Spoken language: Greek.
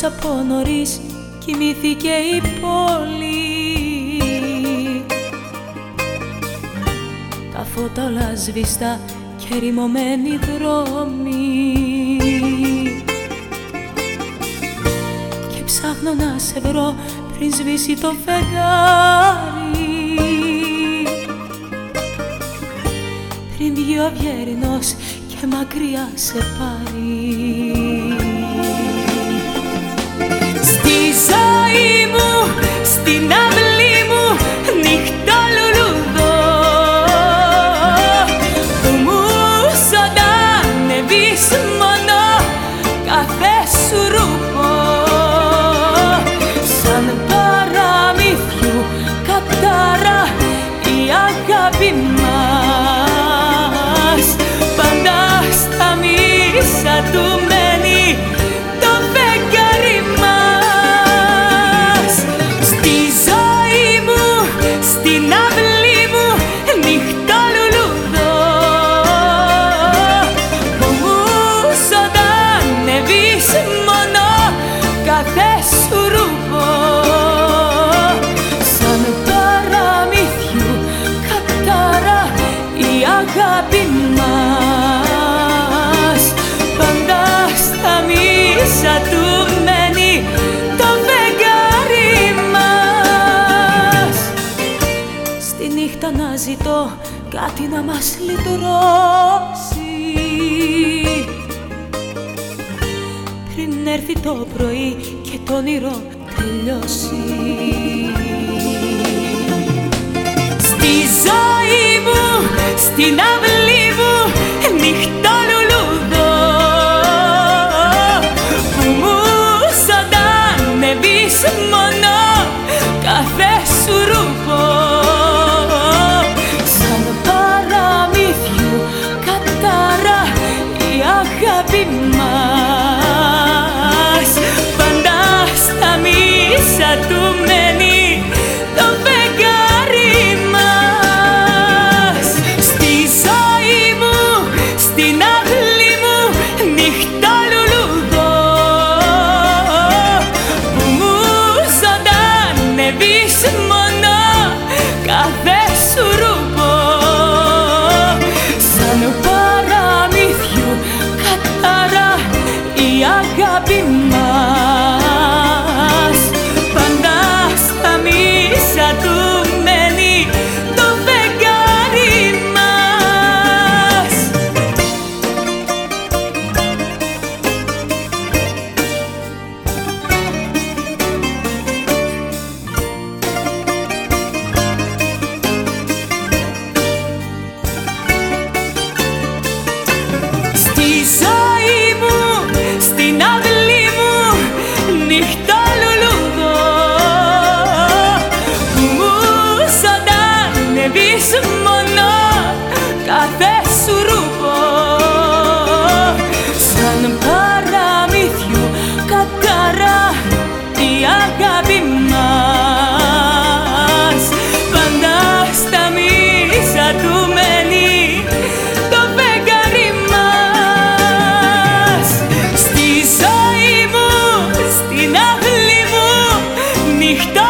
πως από νωρίς κοιμήθηκε η πόλη. Τα φώτα όλα σβήστα και ρημωμένοι δρόμοι. Και ψάχνω να σε βρω πριν σβήσει το φεγγάρι. Πριν βγει ο αυγερινός και μακριά σε πάρει be ζητώ κάτι να μας λυτρώσει. Πριν έρθει το πρωί και το όνειρο τελειώσει. Στη ζωή μου, στην αυλή εξατουμένη το φεγγάρι μας. Στη ζωή μου, στην αυλή μου νύχτα λουλουδό που μου ζωντανεύεις μόνο κάθε σου ρουμπό Σαν παραμύθιο κατάρα η αγάπη μου αγάπη μας. Πάντα στα μισά του μένει το φεγγάρι μας. Στη ζωή μου, στην αυλή μου, νυχτό